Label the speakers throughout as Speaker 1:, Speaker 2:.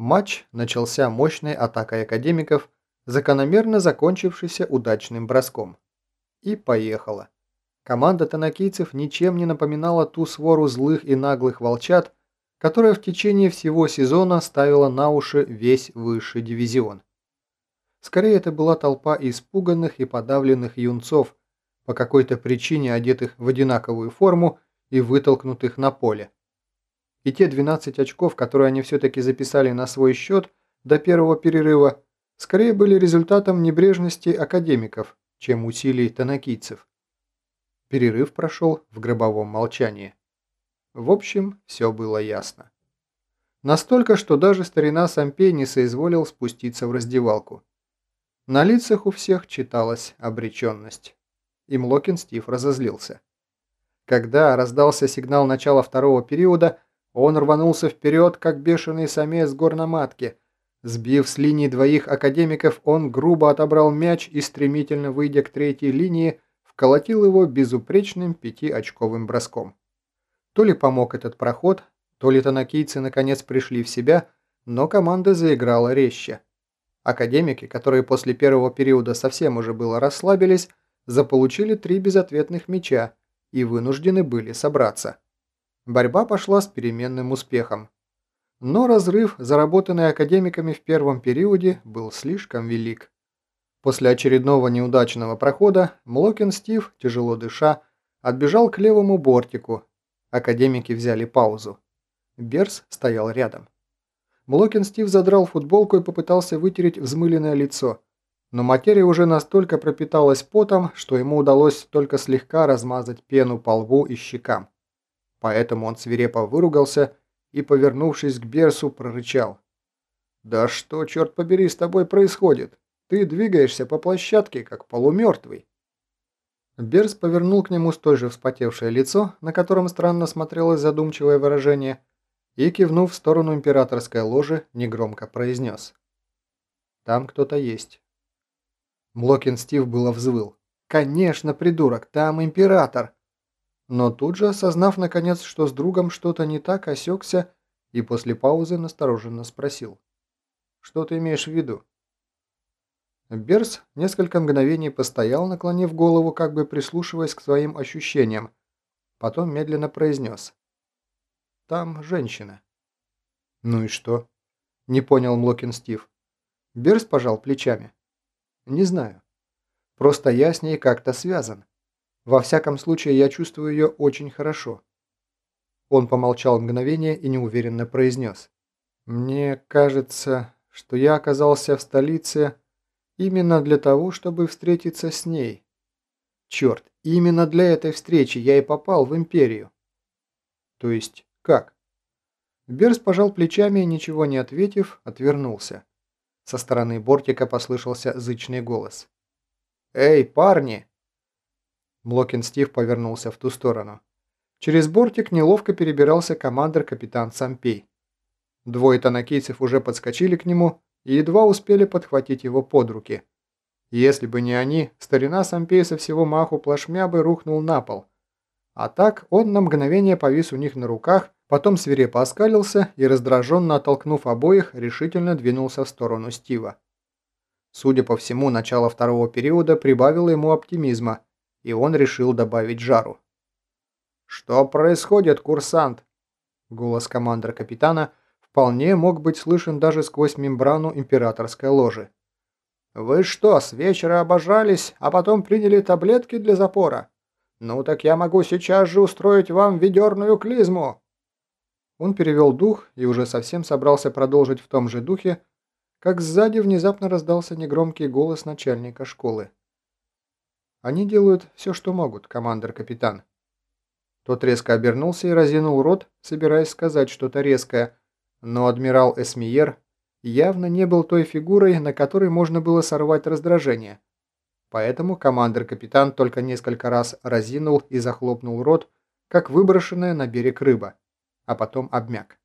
Speaker 1: Матч начался мощной атакой академиков, закономерно закончившейся удачным броском. И поехала. Команда танакийцев ничем не напоминала ту свору злых и наглых волчат, которая в течение всего сезона ставила на уши весь высший дивизион. Скорее, это была толпа испуганных и подавленных юнцов, по какой-то причине одетых в одинаковую форму и вытолкнутых на поле. И те 12 очков, которые они все-таки записали на свой счет до первого перерыва, скорее были результатом небрежности академиков, чем усилий танакийцев. Перерыв прошел в гробовом молчании. В общем, все было ясно. Настолько, что даже старина Сампей не соизволил спуститься в раздевалку. На лицах у всех читалась обреченность. И Млокин Стив разозлился. Когда раздался сигнал начала второго периода, он рванулся вперед, как бешеный самец горноматки. Сбив с линии двоих академиков, он грубо отобрал мяч и, стремительно выйдя к третьей линии, вколотил его безупречным пятиочковым броском. То ли помог этот проход, то ли танакийцы наконец пришли в себя, но команда заиграла резче. Академики, которые после первого периода совсем уже было расслабились, заполучили три безответных мяча и вынуждены были собраться. Борьба пошла с переменным успехом. Но разрыв, заработанный академиками в первом периоде, был слишком велик. После очередного неудачного прохода Млокин Стив, тяжело дыша, отбежал к левому бортику. Академики взяли паузу. Берс стоял рядом. Млокин Стив задрал футболку и попытался вытереть взмыленное лицо. Но материя уже настолько пропиталась потом, что ему удалось только слегка размазать пену по лбу и щекам. Поэтому он свирепо выругался и, повернувшись к Берсу, прорычал. «Да что, черт побери, с тобой происходит? Ты двигаешься по площадке, как полумертвый». Берс повернул к нему столь же вспотевшее лицо, на котором странно смотрелось задумчивое выражение, и, кивнув в сторону императорской ложи, негромко произнес. «Там кто-то есть». Млокин Стив было взвыл. «Конечно, придурок, там император!» Но тут же, осознав наконец, что с другом что-то не так, осекся и после паузы настороженно спросил. «Что ты имеешь в виду?» Берс несколько мгновений постоял, наклонив голову, как бы прислушиваясь к своим ощущениям. Потом медленно произнес. Там женщина». «Ну и что?» – не понял Млокин Стив. Берс пожал плечами. «Не знаю. Просто я с ней как-то связан. Во всяком случае, я чувствую ее очень хорошо». Он помолчал мгновение и неуверенно произнес. «Мне кажется, что я оказался в столице именно для того, чтобы встретиться с ней. Черт, именно для этой встречи я и попал в Империю». «То есть «Как?» Берс пожал плечами и, ничего не ответив, отвернулся. Со стороны бортика послышался зычный голос. «Эй, парни!» Блокин Стив повернулся в ту сторону. Через бортик неловко перебирался командир-капитан Сампей. Двое танакийцев уже подскочили к нему и едва успели подхватить его под руки. Если бы не они, старина Сампей со всего маху плашмя бы рухнул на пол, а так он на мгновение повис у них на руках, потом свирепо оскалился и, раздраженно оттолкнув обоих, решительно двинулся в сторону Стива. Судя по всему, начало второго периода прибавило ему оптимизма, и он решил добавить жару. «Что происходит, курсант?» Голос командира капитана вполне мог быть слышен даже сквозь мембрану императорской ложи. «Вы что, с вечера обожрались, а потом приняли таблетки для запора? «Ну так я могу сейчас же устроить вам ведерную клизму!» Он перевел дух и уже совсем собрался продолжить в том же духе, как сзади внезапно раздался негромкий голос начальника школы. «Они делают все, что могут, командир-капитан». Тот резко обернулся и разинул рот, собираясь сказать что-то резкое, но адмирал Эсмиер явно не был той фигурой, на которой можно было сорвать раздражение. Поэтому командир-капитан только несколько раз разинул и захлопнул рот, как выброшенная на берег рыба, а потом обмяк.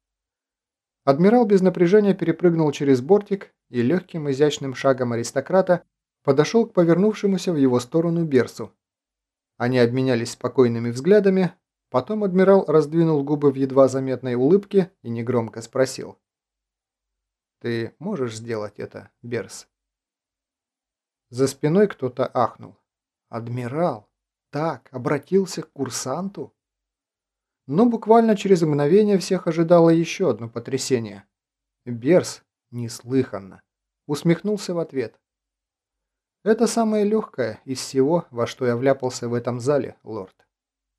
Speaker 1: Адмирал без напряжения перепрыгнул через бортик и легким изящным шагом аристократа подошел к повернувшемуся в его сторону Берсу. Они обменялись спокойными взглядами, потом адмирал раздвинул губы в едва заметной улыбке и негромко спросил. Ты можешь сделать это, Берс?» За спиной кто-то ахнул. «Адмирал! Так, обратился к курсанту?» Но буквально через мгновение всех ожидало еще одно потрясение. Берс, неслыханно, усмехнулся в ответ. «Это самое легкое из всего, во что я вляпался в этом зале, лорд.